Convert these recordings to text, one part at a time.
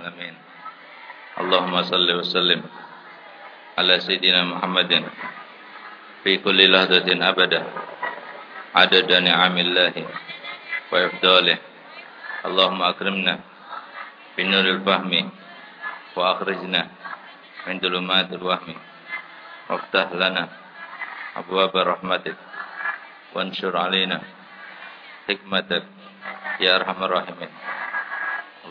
العالمين اللهم صل وسلم على سيدنا محمد في كل لحظة أبدا عدد نعم الله وإفضاله اللهم أكرمنا بنور الفهم وأخرجنا من ظلمات الوهم وافتح لنا أبواب رحمتك وانشر علينا حكمتك يا أرحم الراحمين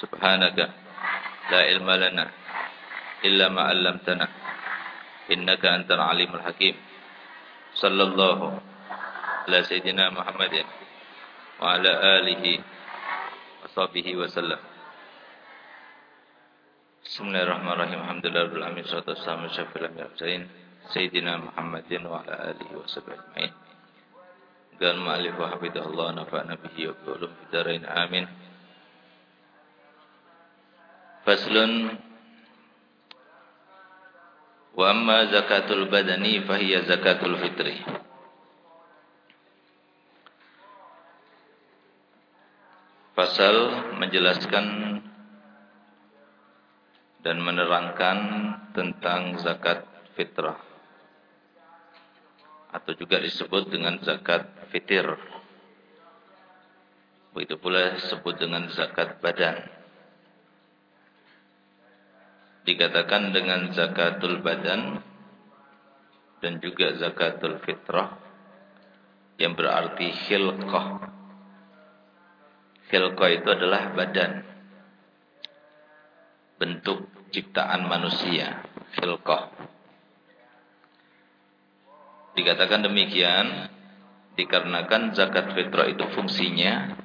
سبحانك لا علم لنا إلا ما علمتنا إنك أنت العليم الحكيم. صلى الله على سيدنا محمد وعلى آله وصحبه وسلم. بسم الله الرحمن الرحيم. الحمد لله رب العالمين والصلاة والسلام على أشرف الأنبياء سيدنا محمد وعلى آله وصحبه أجمعين. قال مؤلف وحفظه الله نفعنا به وبعلوم في الدارين آمين. Faslun Wa amma zakatul badani fahiyya zakatul fitri. Pasal menjelaskan dan menerangkan tentang zakat fitrah atau juga disebut dengan zakat fitir. Begitu pula disebut dengan zakat badan. Dikatakan dengan zakatul badan dan juga zakatul fitrah yang berarti khilqah Khilqah itu adalah badan. Bentuk ciptaan manusia. Khilqah. Dikatakan demikian dikarenakan zakat fitrah itu fungsinya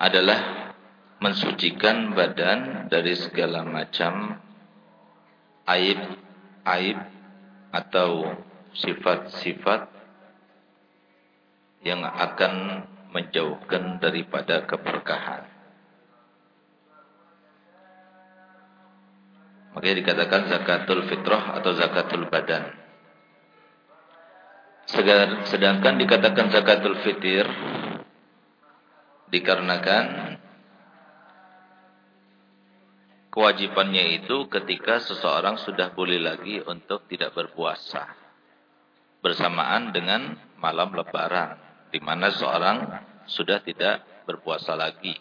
adalah mensucikan badan dari segala macam aib aib atau sifat-sifat yang akan menjauhkan daripada keberkahan. Makanya dikatakan zakatul fitrah atau zakatul badan. Sedangkan dikatakan zakatul fitir dikarenakan kewajibannya itu ketika seseorang sudah boleh lagi untuk tidak berpuasa bersamaan dengan malam lebaran di mana seorang sudah tidak berpuasa lagi.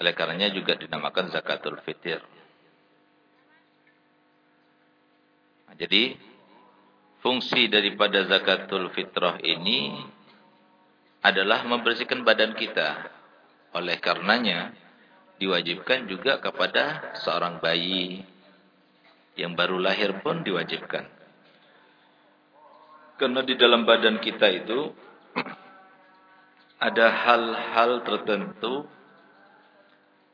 Oleh karenanya juga dinamakan zakatul fitir. Nah, jadi fungsi daripada zakatul fitrah ini adalah membersihkan badan kita. Oleh karenanya diwajibkan juga kepada seorang bayi yang baru lahir pun diwajibkan. Karena di dalam badan kita itu ada hal-hal tertentu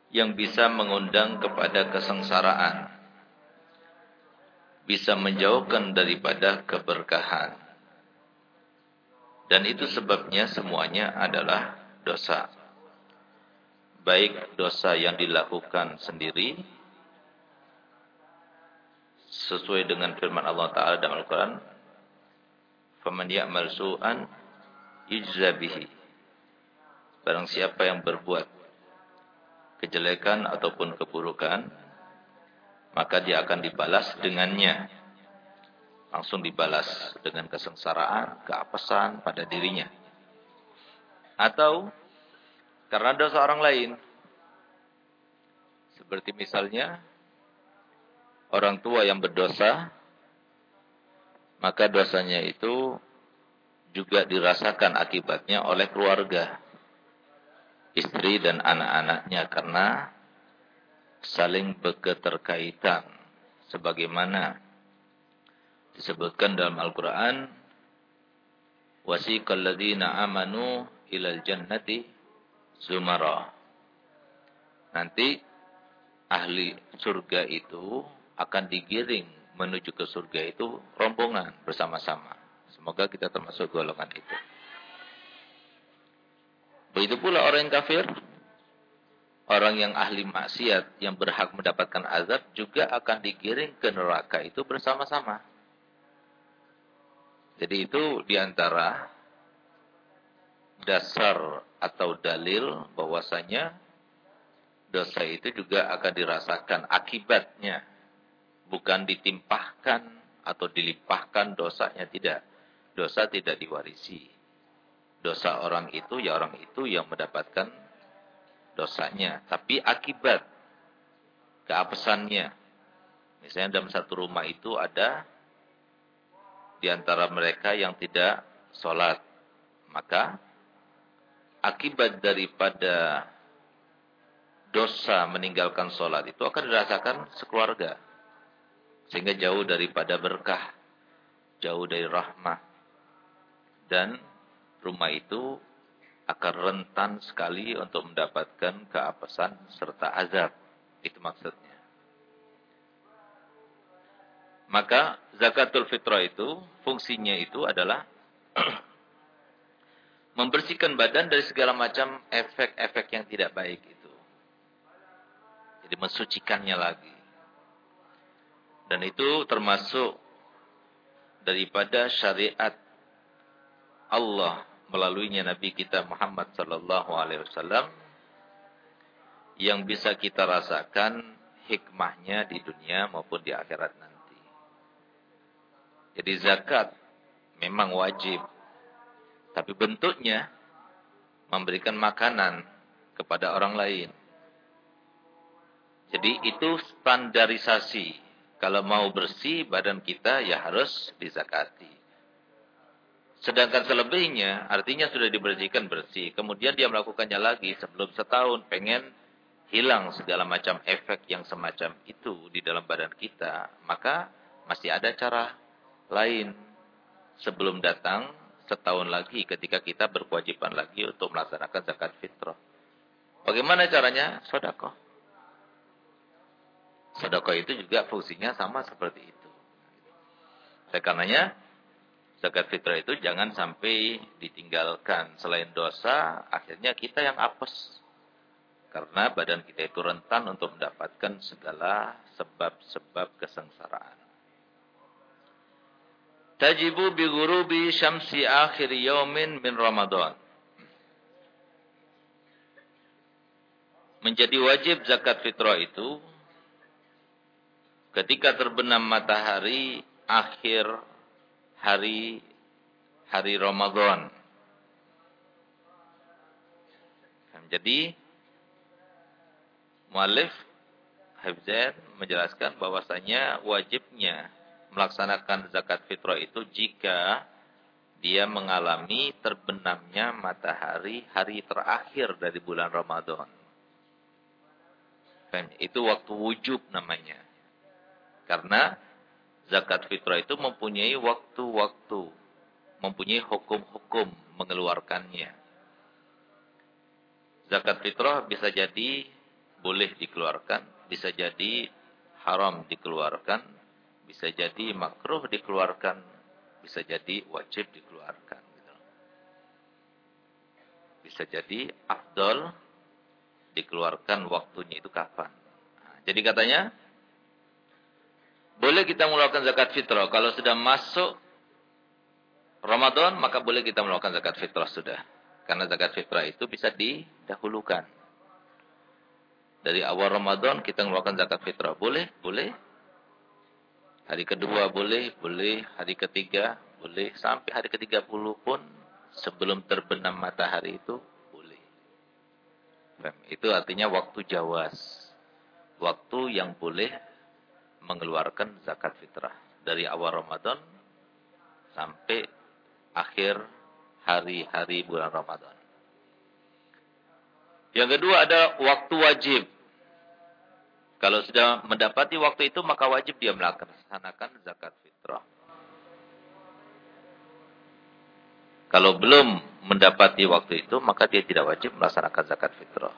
yang bisa mengundang kepada kesengsaraan. Bisa menjauhkan daripada keberkahan. Dan itu sebabnya semuanya adalah dosa. Baik dosa yang dilakukan sendiri sesuai dengan firman Allah Taala dalam Al-Qur'an Faman ya'mal su'an yujza. Barang siapa yang berbuat kejelekan ataupun keburukan, maka dia akan dibalas dengannya. Langsung dibalas dengan kesengsaraan, keapesan pada dirinya. Atau karena dosa orang lain. Seperti misalnya orang tua yang berdosa maka dosanya itu juga dirasakan akibatnya oleh keluarga, istri dan anak-anaknya karena saling berketerkaitan sebagaimana disebutkan dalam Al-Qur'an wasiqal ladzina amanu ilal jannati zumara nanti ahli surga itu akan digiring menuju ke surga itu rombongan bersama-sama. Semoga kita termasuk golongan itu. Begitu pula orang yang kafir, orang yang ahli maksiat yang berhak mendapatkan azab juga akan digiring ke neraka itu bersama-sama. Jadi itu di antara dasar atau dalil bahwasanya dosa itu juga akan dirasakan akibatnya. Bukan ditimpahkan atau dilimpahkan dosanya tidak. Dosa tidak diwarisi. Dosa orang itu ya orang itu yang mendapatkan dosanya. Tapi akibat keapesannya. Misalnya dalam satu rumah itu ada di antara mereka yang tidak sholat. Maka akibat daripada dosa meninggalkan sholat itu akan dirasakan sekeluarga. Sehingga jauh daripada berkah. Jauh dari rahmah. Dan rumah itu akan rentan sekali untuk mendapatkan keapesan serta azab. Itu maksudnya. Maka zakatul fitrah itu fungsinya itu adalah membersihkan badan dari segala macam efek-efek yang tidak baik itu. Jadi mensucikannya lagi. Dan itu termasuk daripada syariat Allah melaluinya Nabi kita Muhammad sallallahu alaihi wasallam yang bisa kita rasakan hikmahnya di dunia maupun di akhirat nanti. Jadi zakat memang wajib. Tapi bentuknya memberikan makanan kepada orang lain. Jadi itu standarisasi. Kalau mau bersih badan kita ya harus dizakati. Sedangkan selebihnya artinya sudah dibersihkan bersih. Kemudian dia melakukannya lagi sebelum setahun pengen hilang segala macam efek yang semacam itu di dalam badan kita. Maka masih ada cara lain sebelum datang setahun lagi ketika kita berkewajiban lagi untuk melaksanakan zakat fitrah. Bagaimana caranya? Sodakoh. Sodakoh itu juga fungsinya sama seperti itu. Oleh karenanya, zakat fitrah itu jangan sampai ditinggalkan. Selain dosa, akhirnya kita yang apes. Karena badan kita itu rentan untuk mendapatkan segala sebab-sebab kesengsaraan. Tajibu bi ghurubi syamsi akhir yaumin min Ramadan. Menjadi wajib zakat fitrah itu ketika terbenam matahari akhir hari hari Ramadan. Jadi muallif Habzain menjelaskan bahwasanya wajibnya melaksanakan zakat fitrah itu jika dia mengalami terbenamnya matahari hari terakhir dari bulan Ramadan. Itu waktu wujub namanya. Karena zakat fitrah itu mempunyai waktu-waktu. Mempunyai hukum-hukum mengeluarkannya. Zakat fitrah bisa jadi boleh dikeluarkan. Bisa jadi haram dikeluarkan bisa jadi makruh dikeluarkan, bisa jadi wajib dikeluarkan. Gitu. Bisa jadi afdol dikeluarkan waktunya itu kapan. Nah, jadi katanya, boleh kita mengeluarkan zakat fitrah. Kalau sudah masuk Ramadan, maka boleh kita melakukan zakat fitrah sudah. Karena zakat fitrah itu bisa didahulukan. Dari awal Ramadan kita mengeluarkan zakat fitrah. Boleh? Boleh. Hari kedua boleh, boleh. Hari ketiga boleh. Sampai hari ketiga puluh pun sebelum terbenam matahari itu boleh. Itu artinya waktu jawas. Waktu yang boleh mengeluarkan zakat fitrah. Dari awal Ramadan sampai akhir hari-hari bulan Ramadan. Yang kedua ada waktu wajib. Kalau sudah mendapati waktu itu maka wajib dia melaksanakan zakat fitrah. Kalau belum mendapati waktu itu maka dia tidak wajib melaksanakan zakat fitrah.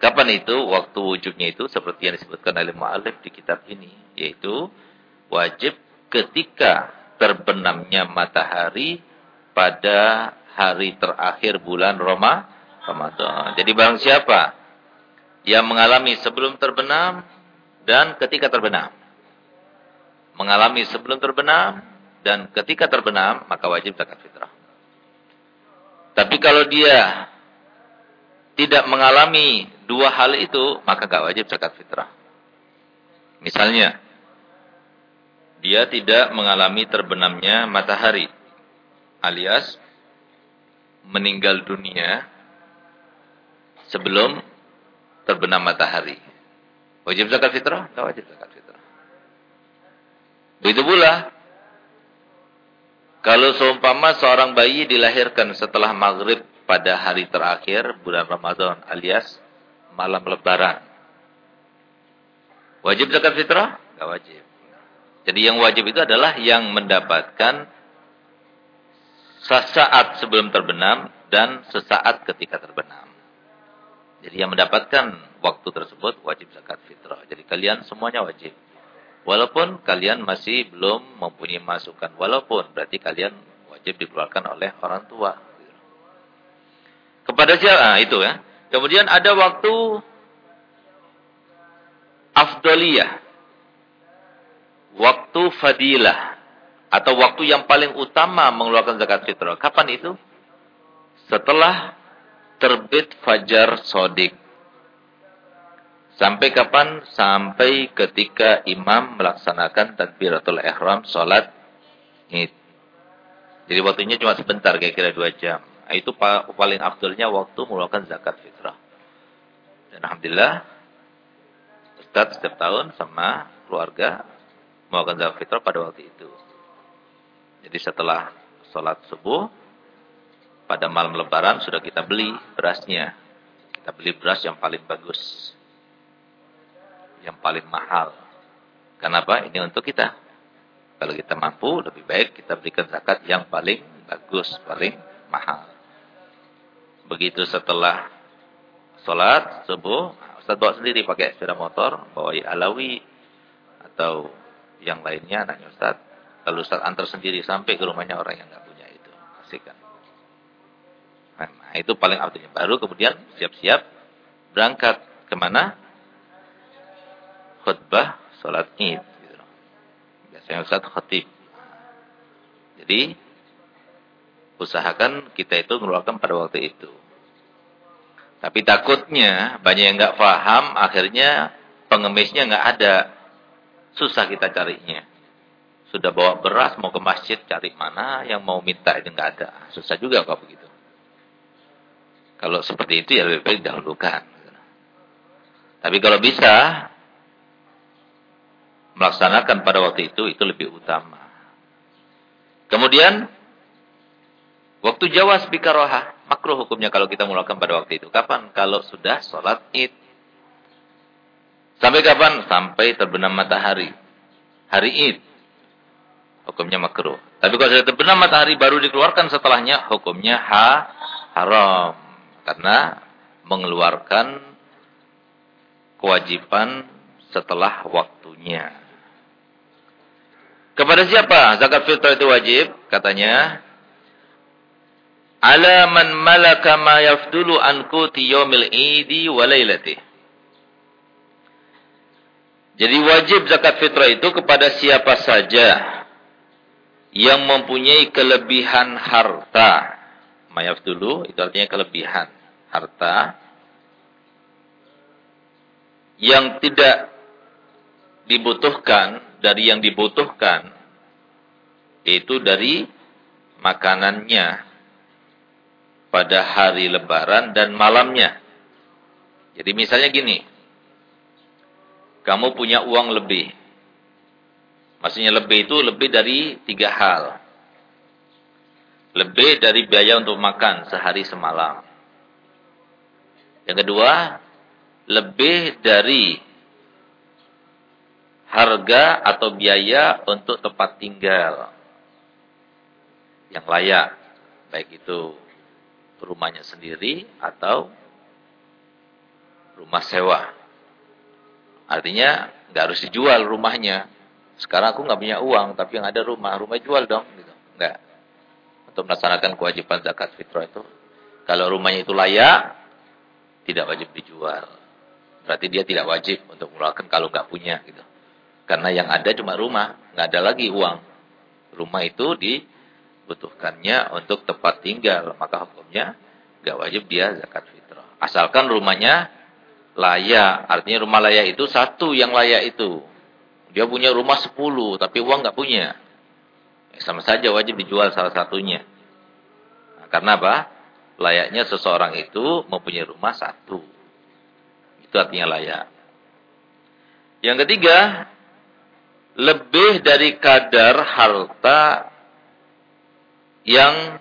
Kapan itu? Waktu wujudnya itu seperti yang disebutkan oleh mu'alif di kitab ini. Yaitu wajib ketika terbenamnya matahari pada hari terakhir bulan Roma. Jadi barang siapa yang mengalami sebelum terbenam dan ketika terbenam. Mengalami sebelum terbenam dan ketika terbenam, maka wajib zakat fitrah. Tapi kalau dia tidak mengalami dua hal itu, maka gak wajib zakat fitrah. Misalnya, dia tidak mengalami terbenamnya matahari, alias meninggal dunia sebelum terbenam matahari. Wajib zakat fitrah? Gak wajib zakat fitrah. Begitu pula, kalau seumpama seorang bayi dilahirkan setelah maghrib pada hari terakhir bulan Ramadan alias malam lebaran. Wajib zakat fitrah? Enggak wajib. Jadi yang wajib itu adalah yang mendapatkan sesaat sebelum terbenam dan sesaat ketika terbenam. Jadi yang mendapatkan waktu tersebut wajib zakat fitrah. Jadi kalian semuanya wajib. Walaupun kalian masih belum mempunyai masukan. Walaupun berarti kalian wajib dikeluarkan oleh orang tua. Kepada siapa? Nah, itu ya. Kemudian ada waktu afdaliyah. Waktu fadilah. Atau waktu yang paling utama mengeluarkan zakat fitrah. Kapan itu? Setelah terbit fajar sodik. Sampai kapan? Sampai ketika imam melaksanakan takbiratul ihram sholat id. Jadi waktunya cuma sebentar, kira-kira dua jam. Nah, itu paling afdolnya waktu mengeluarkan zakat fitrah. Dan Alhamdulillah, Ustaz setiap tahun sama keluarga mengeluarkan zakat fitrah pada waktu itu. Jadi setelah sholat subuh, pada malam lebaran sudah kita beli berasnya. Kita beli beras yang paling bagus. Yang paling mahal. Kenapa? Ini untuk kita. Kalau kita mampu, lebih baik kita berikan zakat yang paling bagus, paling mahal. Begitu setelah sholat subuh, Ustaz bawa sendiri pakai sepeda motor, bawa alawi atau yang lainnya anaknya Ustaz. Lalu Ustaz antar sendiri sampai ke rumahnya orang yang nggak punya itu. Kasihkan. Nah, itu paling artinya. Baru kemudian siap-siap berangkat ke mana? Khutbah sholat id. Gitu. Biasanya Ustaz khatib. Jadi usahakan kita itu mengeluarkan pada waktu itu. Tapi takutnya banyak yang nggak paham, akhirnya pengemisnya nggak ada. Susah kita carinya. Sudah bawa beras, mau ke masjid, cari mana yang mau minta itu nggak ada. Susah juga kalau begitu. Kalau seperti itu ya lebih baik dahulukan. Tapi kalau bisa, melaksanakan pada waktu itu, itu lebih utama. Kemudian, waktu jawas bikaroha, makruh hukumnya kalau kita melakukan pada waktu itu. Kapan? Kalau sudah sholat id. Sampai kapan? Sampai terbenam matahari. Hari id. Hukumnya makruh. Tapi kalau sudah terbenam matahari baru dikeluarkan setelahnya, hukumnya ha, haram. Karena mengeluarkan kewajiban setelah waktunya. Kepada siapa zakat fitrah itu wajib? Katanya, ala man malaka ma yafdulu an quti yaumil idi wa lailati. Jadi wajib zakat fitrah itu kepada siapa saja yang mempunyai kelebihan harta. Mayaf dulu itu artinya kelebihan harta yang tidak dibutuhkan dari yang dibutuhkan itu dari makanannya pada hari lebaran dan malamnya. Jadi misalnya gini, kamu punya uang lebih. Maksudnya lebih itu lebih dari tiga hal. Lebih dari biaya untuk makan sehari semalam. Yang kedua, lebih dari harga atau biaya untuk tempat tinggal yang layak. Baik itu rumahnya sendiri atau rumah sewa. Artinya nggak harus dijual rumahnya. Sekarang aku nggak punya uang, tapi yang ada rumah, rumah jual dong. Gitu. Nggak. Untuk melaksanakan kewajiban zakat fitrah itu. Kalau rumahnya itu layak, tidak wajib dijual. Berarti dia tidak wajib untuk mengeluarkan kalau nggak punya. gitu. Karena yang ada cuma rumah, nggak ada lagi uang. Rumah itu dibutuhkannya untuk tempat tinggal. Maka hukumnya nggak wajib dia zakat fitrah. Asalkan rumahnya layak. Artinya rumah layak itu satu yang layak itu. Dia punya rumah sepuluh, tapi uang nggak punya. Sama saja wajib dijual salah satunya. Nah, karena apa? Layaknya seseorang itu mempunyai rumah satu. Itu artinya layak. Yang ketiga, lebih dari kadar harta yang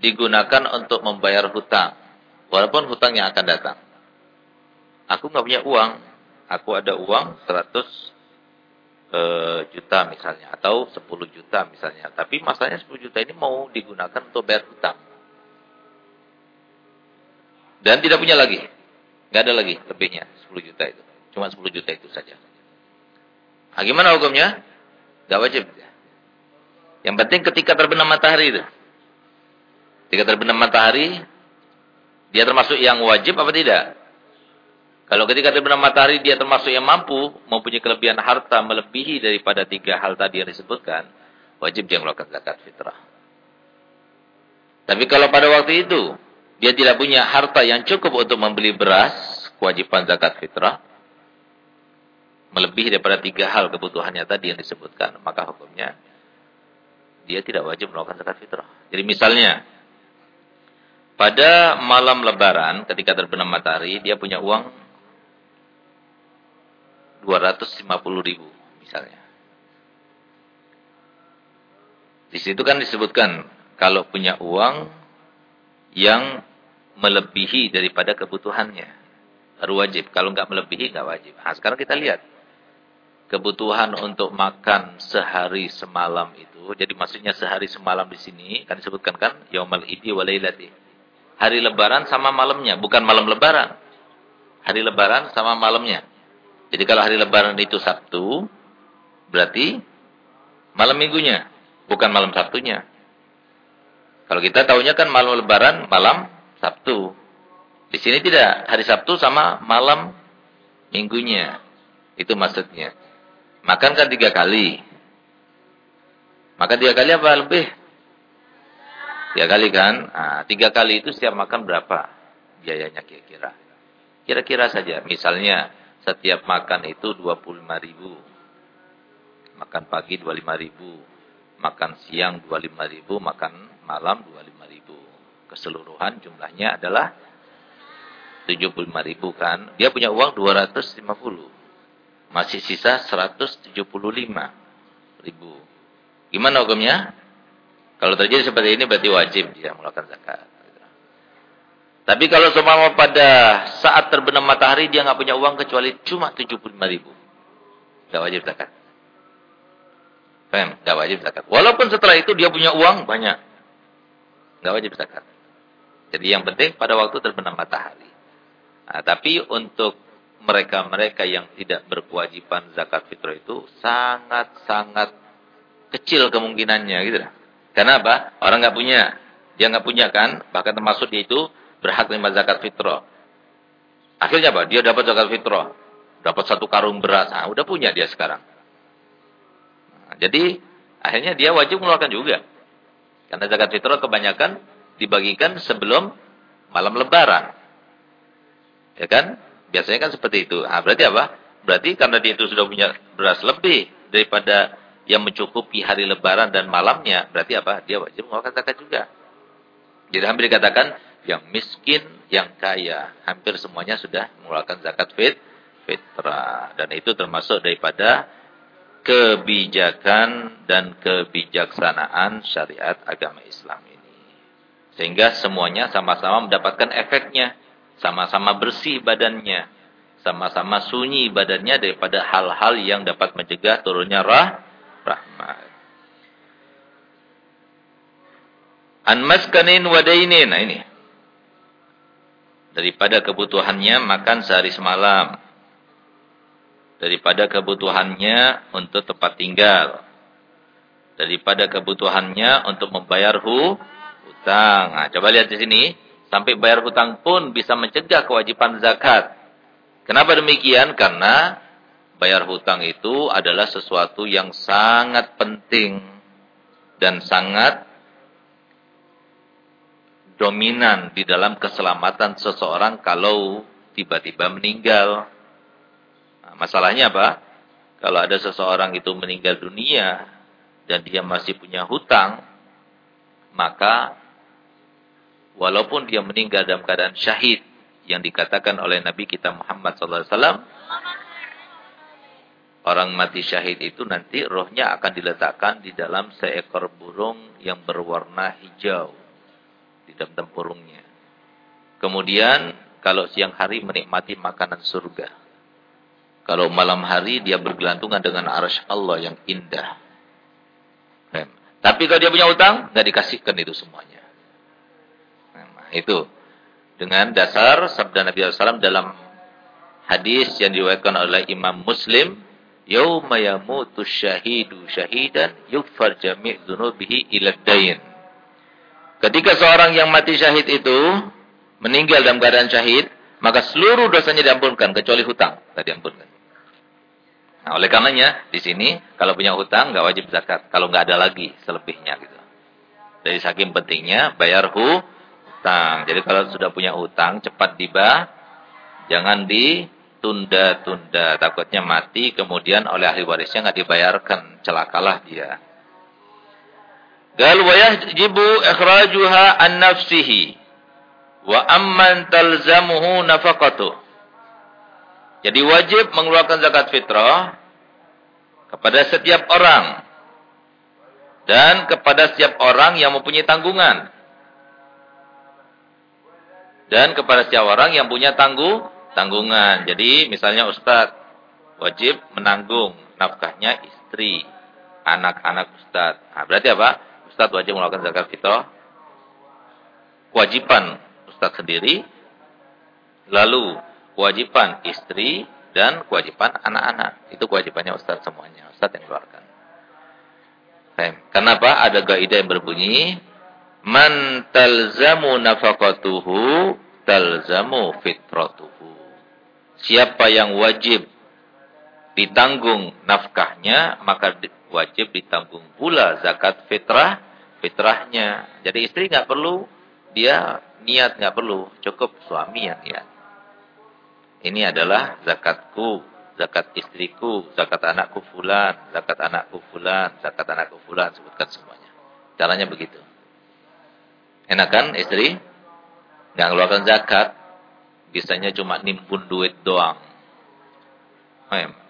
digunakan untuk membayar hutang. Walaupun hutang yang akan datang. Aku nggak punya uang. Aku ada uang 100 eh, juta misalnya. Atau 10 juta misalnya. Tapi masalahnya 10 juta ini mau digunakan untuk bayar hutang. Dan tidak punya lagi. Nggak ada lagi lebihnya 10 juta itu. Cuma 10 juta itu saja. Nah, gimana hukumnya? Gak wajib. Yang penting ketika terbenam matahari itu. Ketika terbenam matahari, dia termasuk yang wajib apa tidak? Kalau ketika terbenam matahari dia termasuk yang mampu mempunyai kelebihan harta melebihi daripada tiga hal tadi yang disebutkan, wajib dia melakukan zakat fitrah. Tapi kalau pada waktu itu dia tidak punya harta yang cukup untuk membeli beras, kewajiban zakat fitrah melebihi daripada tiga hal kebutuhannya tadi yang disebutkan, maka hukumnya dia tidak wajib melakukan zakat fitrah. Jadi misalnya pada malam lebaran ketika terbenam matahari dia punya uang 250 ribu misalnya. Di situ kan disebutkan kalau punya uang yang melebihi daripada kebutuhannya baru wajib. Kalau nggak melebihi nggak wajib. Nah, sekarang kita lihat kebutuhan untuk makan sehari semalam itu. Jadi maksudnya sehari semalam di sini kan disebutkan kan yaumal idi walailati. Hari lebaran sama malamnya, bukan malam lebaran. Hari lebaran sama malamnya. Jadi kalau hari lebaran itu Sabtu, berarti malam minggunya, bukan malam Sabtunya. Kalau kita tahunya kan malam lebaran, malam Sabtu. Di sini tidak, hari Sabtu sama malam minggunya. Itu maksudnya. Makan kan tiga kali. Makan tiga kali apa lebih? Tiga kali kan? Nah, tiga kali itu setiap makan berapa biayanya kira-kira? Kira-kira saja. Misalnya setiap makan itu 25 ribu. Makan pagi 25 ribu. Makan siang 25 ribu. Makan malam 25 ribu. Keseluruhan jumlahnya adalah 75 ribu kan. Dia punya uang 250. Masih sisa 175 ribu. Gimana hukumnya? Kalau terjadi seperti ini berarti wajib dia melakukan zakat. Tapi kalau semua pada saat terbenam matahari dia nggak punya uang kecuali cuma 75 ribu. Nggak wajib zakat. Paham? Nggak wajib zakat. Walaupun setelah itu dia punya uang banyak. Nggak wajib zakat. Jadi yang penting pada waktu terbenam matahari. Nah, tapi untuk mereka-mereka yang tidak berkewajiban zakat fitrah itu sangat-sangat kecil kemungkinannya gitu. Karena apa? Orang nggak punya. Dia nggak punya kan? Bahkan termasuk dia itu berhak menerima zakat fitrah. Akhirnya apa? Dia dapat zakat fitrah. Dapat satu karung beras. Nah, udah punya dia sekarang. Nah, jadi akhirnya dia wajib mengeluarkan juga. Karena zakat fitrah kebanyakan dibagikan sebelum malam lebaran. Ya kan? Biasanya kan seperti itu. Nah, berarti apa? Berarti karena dia itu sudah punya beras lebih daripada yang mencukupi hari lebaran dan malamnya, berarti apa? Dia wajib mengeluarkan zakat juga. Jadi hampir dikatakan yang miskin, yang kaya. Hampir semuanya sudah mengeluarkan zakat fit, fitrah. Dan itu termasuk daripada kebijakan dan kebijaksanaan syariat agama Islam ini. Sehingga semuanya sama-sama mendapatkan efeknya. Sama-sama bersih badannya. Sama-sama sunyi badannya daripada hal-hal yang dapat mencegah turunnya rah, rahmat. An maskanin wadainin. Nah ini. Daripada kebutuhannya makan sehari semalam. Daripada kebutuhannya untuk tempat tinggal. Daripada kebutuhannya untuk membayar hu, hutang. Nah, coba lihat di sini. Sampai bayar hutang pun bisa mencegah kewajiban zakat. Kenapa demikian? Karena bayar hutang itu adalah sesuatu yang sangat penting dan sangat dominan di dalam keselamatan seseorang kalau tiba-tiba meninggal. Nah, masalahnya apa? Kalau ada seseorang itu meninggal dunia dan dia masih punya hutang, maka walaupun dia meninggal dalam keadaan syahid yang dikatakan oleh Nabi kita Muhammad SAW, orang mati syahid itu nanti rohnya akan diletakkan di dalam seekor burung yang berwarna hijau di dalam tempurungnya. Kemudian kalau siang hari menikmati makanan surga. Kalau malam hari dia bergelantungan dengan arash Allah yang indah. Tapi kalau dia punya utang, nggak dikasihkan itu semuanya. Nah, itu dengan dasar sabda Nabi SAW dalam hadis yang diriwayatkan oleh Imam Muslim, "Yauma yamutu syahidu syahidan yukfar jami' dzunubihi ila dain." Ketika seorang yang mati syahid itu meninggal dalam keadaan syahid, maka seluruh dosanya diampunkan kecuali hutang, tidak diampunkan. Nah, oleh karenanya di sini kalau punya hutang nggak wajib zakat, kalau nggak ada lagi selebihnya gitu. Jadi saking pentingnya bayar hutang. Jadi kalau sudah punya hutang cepat tiba, jangan ditunda-tunda. Takutnya mati kemudian oleh ahli warisnya nggak dibayarkan, celakalah dia. Gal wa yajibu ikhrajuha an nafsihi wa amman talzamuhu. Jadi wajib mengeluarkan zakat fitrah kepada setiap orang dan kepada setiap orang yang mempunyai tanggungan. Dan kepada setiap orang yang punya tangguh tanggungan. Jadi misalnya ustaz wajib menanggung nafkahnya istri, anak-anak ustaz. Nah, berarti apa? Ustaz wajib melakukan zakat fitrah. Kewajiban Ustaz sendiri. Lalu kewajiban istri dan kewajiban anak-anak. Itu kewajibannya Ustaz semuanya. Ustaz yang keluarkan. Kenapa? Ada kaidah yang berbunyi. Man talzamu nafaqatuhu talzamu fitratuhu. Siapa yang wajib ditanggung nafkahnya, maka wajib ditanggung pula zakat fitrah fitrahnya. Jadi istri nggak perlu dia niat nggak perlu, cukup suami yang niat. Ini adalah zakatku, zakat istriku, zakat anakku fulan, zakat anakku fulan, zakat anakku fulan, sebutkan semuanya. Caranya begitu. Enak kan istri? Nggak ngeluarkan zakat, bisanya cuma nimpun duit doang.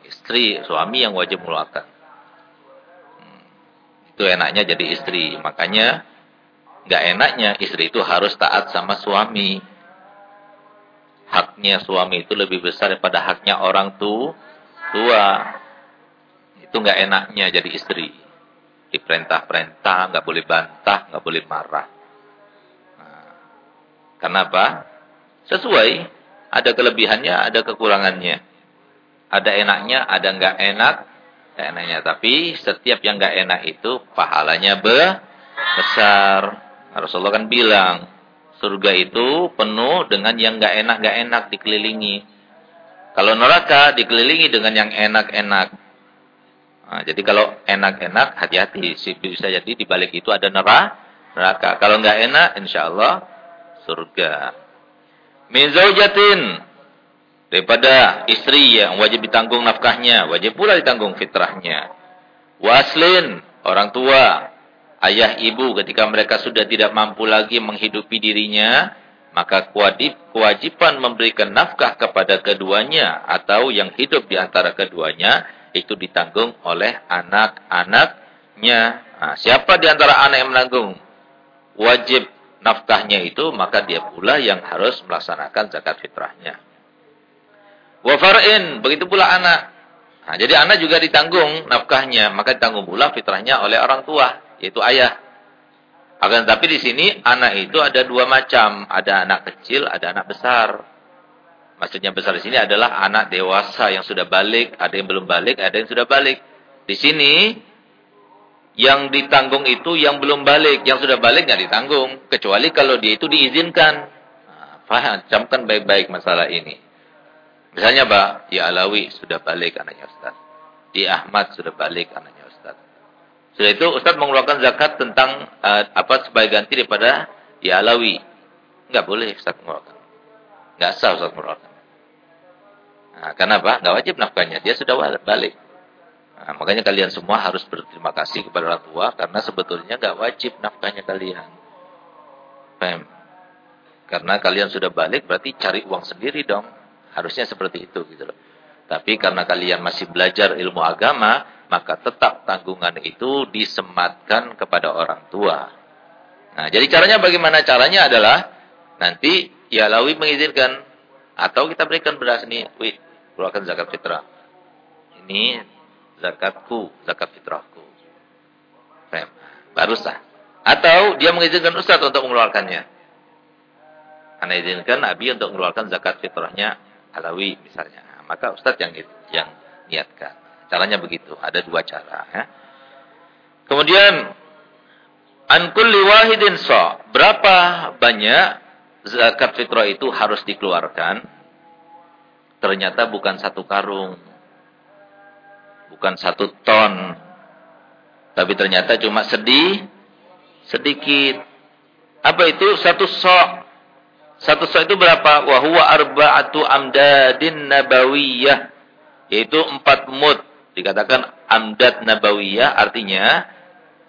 Istri, suami yang wajib mengeluarkan itu enaknya jadi istri. Makanya nggak enaknya istri itu harus taat sama suami. Haknya suami itu lebih besar daripada haknya orang tu, tua. Itu nggak enaknya jadi istri. Diperintah-perintah, nggak boleh bantah, nggak boleh marah. Nah, kenapa? Sesuai. Ada kelebihannya, ada kekurangannya. Ada enaknya, ada nggak enak, enaknya. Tapi setiap yang gak enak itu pahalanya be besar. Rasulullah kan bilang, surga itu penuh dengan yang gak enak-gak enak dikelilingi. Kalau neraka dikelilingi dengan yang enak-enak. Nah, jadi kalau enak-enak, hati-hati. Bisa jadi di balik itu ada neraka. Kalau nggak enak, insya Allah surga. Min zaujatin daripada istri yang wajib ditanggung nafkahnya, wajib pula ditanggung fitrahnya. Waslin, orang tua, ayah ibu ketika mereka sudah tidak mampu lagi menghidupi dirinya, maka kewajiban memberikan nafkah kepada keduanya atau yang hidup di antara keduanya itu ditanggung oleh anak-anaknya. Nah, siapa di antara anak yang menanggung wajib nafkahnya itu, maka dia pula yang harus melaksanakan zakat fitrahnya. Wa far'in, begitu pula anak. Nah, jadi anak juga ditanggung nafkahnya, maka ditanggung pula fitrahnya oleh orang tua, yaitu ayah. Akan tapi di sini anak itu ada dua macam, ada anak kecil, ada anak besar. Maksudnya besar di sini adalah anak dewasa yang sudah balik, ada yang belum balik, ada yang sudah balik. Di sini yang ditanggung itu yang belum balik, yang sudah balik nggak ditanggung, kecuali kalau dia itu diizinkan. Nah, camkan baik-baik masalah ini. Misalnya, Pak, ya Alawi sudah balik anaknya Ustaz. Di Ahmad sudah balik anaknya setelah itu Ustaz mengeluarkan zakat tentang uh, apa sebagai ganti daripada ya alawi. Enggak boleh Ustaz mengeluarkan. Enggak sah Ustaz mengeluarkan. Nah, kenapa? Enggak wajib nafkahnya. Dia sudah balik. Nah, makanya kalian semua harus berterima kasih kepada orang tua karena sebetulnya enggak wajib nafkahnya kalian. Paham? Karena kalian sudah balik berarti cari uang sendiri dong. Harusnya seperti itu gitu loh. Tapi karena kalian masih belajar ilmu agama, maka tetap tanggungan itu disematkan kepada orang tua. Nah, jadi caranya bagaimana? Caranya adalah nanti ya lawi mengizinkan atau kita berikan beras ini, wih, keluarkan zakat fitrah. Ini zakatku, zakat fitrahku. Baru sah. Atau dia mengizinkan ustaz untuk mengeluarkannya. Anda izinkan Nabi untuk mengeluarkan zakat fitrahnya alawi misalnya. Maka ustaz yang yang niatkan. Caranya begitu. Ada dua cara. Ya. Kemudian, an kulli wahidin so. Berapa banyak zakat fitrah itu harus dikeluarkan? Ternyata bukan satu karung. Bukan satu ton. Tapi ternyata cuma sedih, sedikit. Apa itu? Satu sok. Satu sok itu berapa? Wahuwa arba'atu amdadin nabawiyah. Yaitu empat mut Dikatakan amdad nabawiyah artinya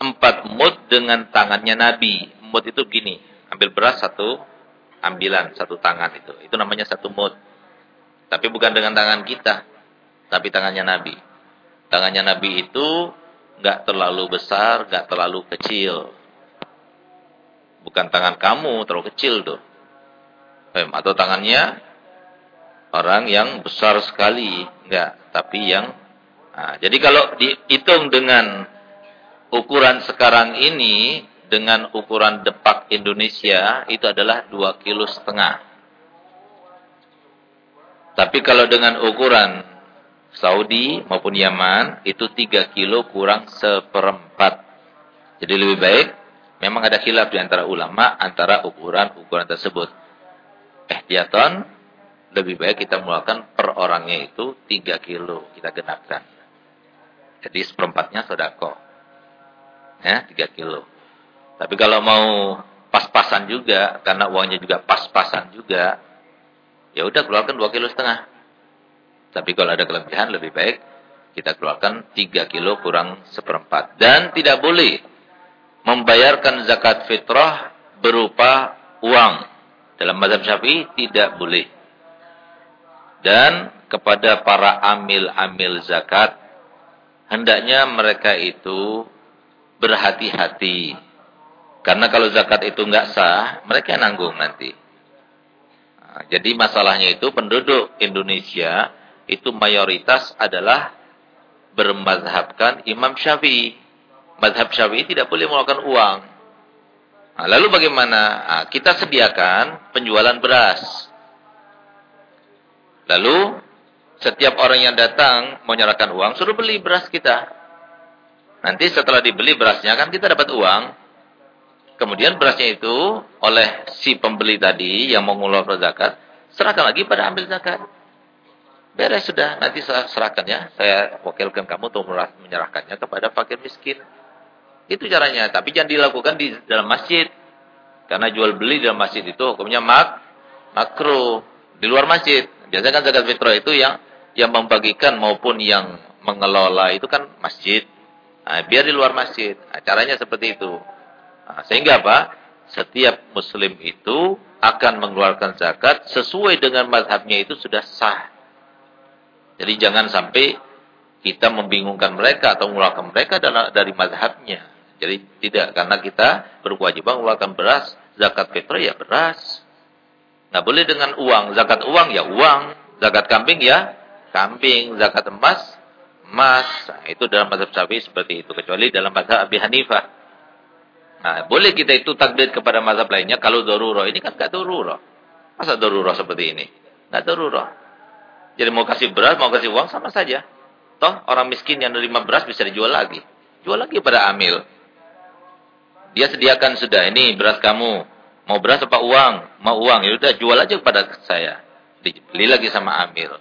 empat mud dengan tangannya Nabi. Mud itu gini, ambil beras satu ambilan, satu tangan itu. Itu namanya satu mud. Tapi bukan dengan tangan kita, tapi tangannya Nabi. Tangannya Nabi itu nggak terlalu besar, nggak terlalu kecil. Bukan tangan kamu terlalu kecil tuh. Atau tangannya orang yang besar sekali, enggak, tapi yang Nah, jadi kalau dihitung dengan ukuran sekarang ini dengan ukuran depak Indonesia itu adalah dua kilo setengah. Tapi kalau dengan ukuran Saudi maupun Yaman itu tiga kilo kurang seperempat. Jadi lebih baik memang ada khilaf di antara ulama antara ukuran-ukuran tersebut. Ehtiaton lebih baik kita mengeluarkan per orangnya itu tiga kilo kita genapkan. Jadi seperempatnya sodako. Ya, 3 kilo. Tapi kalau mau pas-pasan juga, karena uangnya juga pas-pasan juga, ya udah keluarkan 2 kilo setengah. Tapi kalau ada kelebihan lebih baik kita keluarkan 3 kilo kurang seperempat. Dan tidak boleh membayarkan zakat fitrah berupa uang. Dalam mazhab syafi'i tidak boleh. Dan kepada para amil-amil zakat hendaknya mereka itu berhati-hati. Karena kalau zakat itu enggak sah, mereka nanggung nanti. Nah, jadi masalahnya itu penduduk Indonesia itu mayoritas adalah bermazhabkan Imam Syafi'i. Mazhab Syafi'i tidak boleh mengeluarkan uang. Nah, lalu bagaimana? Nah, kita sediakan penjualan beras. Lalu setiap orang yang datang menyerahkan uang, suruh beli beras kita. Nanti setelah dibeli berasnya kan kita dapat uang. Kemudian berasnya itu oleh si pembeli tadi yang mau mengeluarkan zakat, serahkan lagi pada ambil zakat. Beres sudah, nanti saya serahkan ya. Saya wakilkan kamu untuk menyerahkannya kepada fakir miskin. Itu caranya, tapi jangan dilakukan di dalam masjid. Karena jual beli dalam masjid itu hukumnya mak makro di luar masjid. Biasanya kan zakat fitrah itu yang yang membagikan maupun yang mengelola itu kan masjid. Nah, biar di luar masjid. Nah, caranya seperti itu. Nah, sehingga apa? Setiap muslim itu akan mengeluarkan zakat sesuai dengan mazhabnya itu sudah sah. Jadi jangan sampai kita membingungkan mereka atau mengeluarkan mereka dari mazhabnya. Jadi tidak, karena kita berkewajiban mengeluarkan beras, zakat fitrah ya beras. Nggak boleh dengan uang, zakat uang ya uang, zakat kambing ya kambing, zakat emas, emas. Nah, itu dalam mazhab Syafi'i seperti itu. Kecuali dalam mazhab Abi Hanifah. Nah, boleh kita itu takdir kepada mazhab lainnya kalau darurah. Ini kan enggak darurah. Masa darurah seperti ini? Enggak darurah. Jadi mau kasih beras, mau kasih uang sama saja. Toh orang miskin yang nerima beras bisa dijual lagi. Jual lagi pada amil. Dia sediakan sudah, ini beras kamu. Mau beras apa uang? Mau uang. Ya udah jual aja kepada saya. Dibeli lagi sama amil.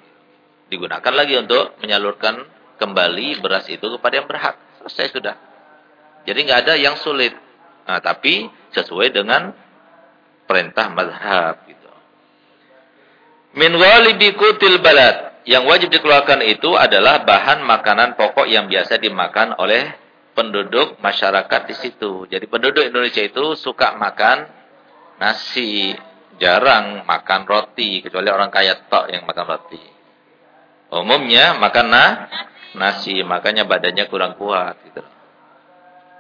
Digunakan lagi untuk menyalurkan kembali beras itu kepada yang berhak. Selesai sudah. Jadi nggak ada yang sulit. Nah, tapi sesuai dengan perintah mazhab gitu. Min walibi kutil balad. Yang wajib dikeluarkan itu adalah bahan makanan pokok yang biasa dimakan oleh penduduk masyarakat di situ. Jadi penduduk Indonesia itu suka makan nasi, jarang makan roti kecuali orang kaya tok yang makan roti. Umumnya makan nah, nasi, makanya badannya kurang kuat gitu.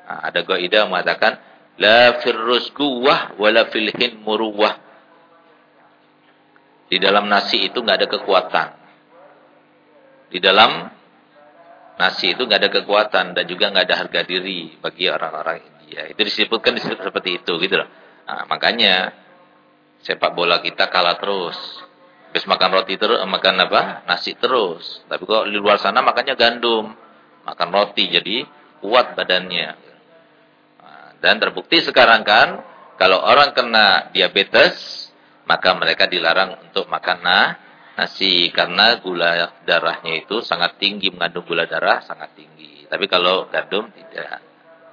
Nah, ada goida mengatakan La firrus kuwah wala filhin muruwah. Di dalam nasi itu nggak ada kekuatan. Di dalam nasi itu nggak ada kekuatan dan juga nggak ada harga diri bagi orang-orang India. Itu disebutkan disebut seperti itu gitu loh. Nah, makanya sepak bola kita kalah terus. Habis makan roti terus, makan apa? Nasi terus. Tapi kok di luar sana makannya gandum, makan roti jadi kuat badannya. Dan terbukti sekarang kan, kalau orang kena diabetes, maka mereka dilarang untuk makan nah, nasi. Karena gula darahnya itu sangat tinggi, mengandung gula darah sangat tinggi. Tapi kalau gandum tidak.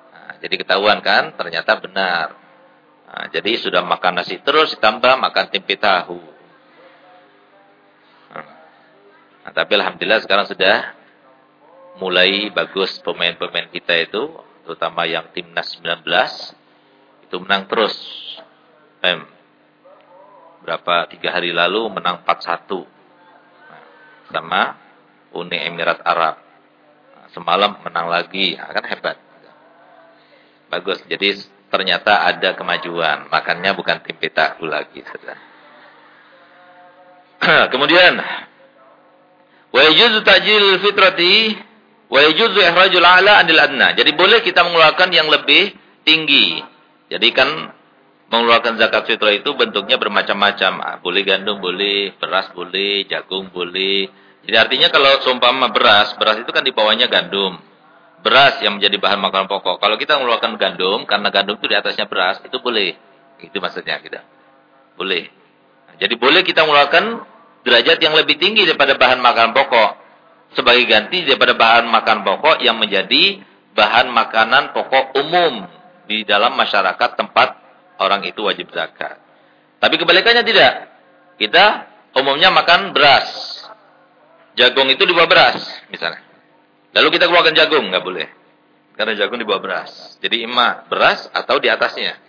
Nah, jadi ketahuan kan, ternyata benar. Nah, jadi sudah makan nasi terus, ditambah makan tempe tahu. Nah, tapi Alhamdulillah sekarang sudah mulai bagus pemain-pemain kita itu terutama yang timnas 19 itu menang terus. Em, berapa tiga hari lalu menang 4-1 nah, sama Uni Emirat Arab. Semalam menang lagi, nah, kan hebat. Bagus. Jadi ternyata ada kemajuan. Makannya bukan tim petaku lagi, sudah. Kemudian wa yajuzu ta'jil fitrati Wa yajuzu ihrajul a'la 'anil adna. Jadi boleh kita mengeluarkan yang lebih tinggi. Jadi kan mengeluarkan zakat fitrah itu bentuknya bermacam-macam. Boleh gandum, boleh beras, boleh jagung, boleh. Jadi artinya kalau seumpama beras, beras itu kan di bawahnya gandum. Beras yang menjadi bahan makanan pokok. Kalau kita mengeluarkan gandum, karena gandum itu di atasnya beras, itu boleh. Itu maksudnya kita. Boleh. jadi boleh kita mengeluarkan derajat yang lebih tinggi daripada bahan makanan pokok sebagai ganti daripada bahan makan pokok yang menjadi bahan makanan pokok umum di dalam masyarakat tempat orang itu wajib zakat. Tapi kebalikannya tidak. Kita umumnya makan beras. Jagung itu di bawah beras misalnya. Lalu kita keluarkan jagung, nggak boleh. Karena jagung di bawah beras. Jadi imma beras atau di atasnya.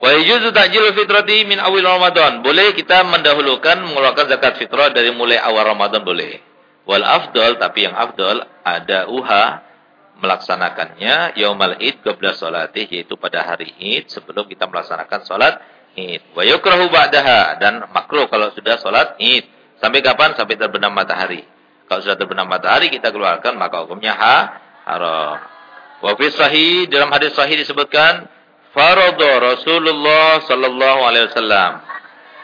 Wa yajuzu ta'jilul fitrati min awil Ramadan. Boleh kita mendahulukan mengeluarkan zakat fitrah dari mulai awal Ramadan boleh. Wal afdal tapi yang afdal ada uha melaksanakannya yaumal id qabla salatih yaitu pada hari id sebelum kita melaksanakan salat id. Wa yukrahu ba'daha dan makruh kalau sudah salat id. Sampai kapan? Sampai terbenam matahari. Kalau sudah terbenam matahari kita keluarkan maka hukumnya ha haram. Wa fi sahih dalam hadis sahih disebutkan Faradha Rasulullah sallallahu alaihi wasallam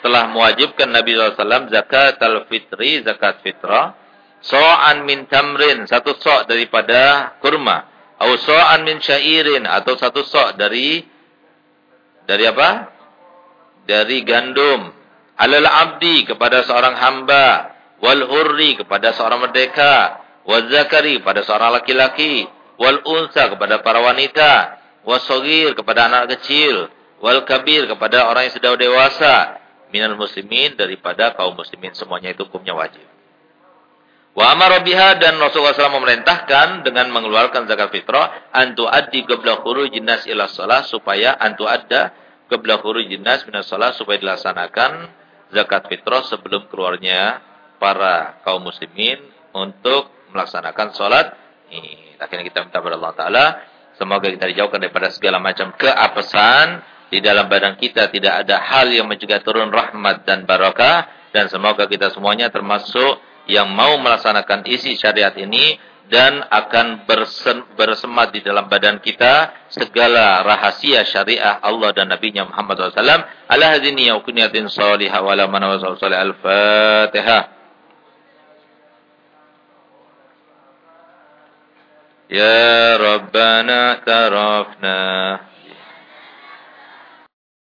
telah mewajibkan Nabi SAW zakat al-fitri, zakat fitrah, so'an min tamrin, satu so' daripada kurma, atau so'an min syairin, atau satu so' dari, dari apa? Dari gandum, alal abdi, kepada seorang hamba, wal hurri, kepada seorang merdeka, wal zakari, kepada seorang laki-laki, wal unsa, kepada para wanita, wasogir kepada anak kecil, wal kabir kepada orang yang sudah dewasa, minal muslimin daripada kaum muslimin semuanya itu hukumnya wajib. Wa amara biha dan Rasulullah SAW memerintahkan dengan mengeluarkan zakat fitrah antu addi qabla khuruj nas ila shalah supaya antu adda qabla khuruj nas minas shalah supaya dilaksanakan zakat fitrah sebelum keluarnya para kaum muslimin untuk melaksanakan salat. Ini akhirnya kita minta kepada Allah taala Semoga kita dijauhkan daripada segala macam keapesan. Di dalam badan kita tidak ada hal yang mencegah turun rahmat dan barakah. Dan semoga kita semuanya termasuk yang mau melaksanakan isi syariat ini dan akan bersemat di dalam badan kita segala rahasia syariah Allah dan Nabi Muhammad SAW. Ala hadini ya kuniyatin salihah wa la mana wa Al-Fatihah. Ya Rabbana tarafna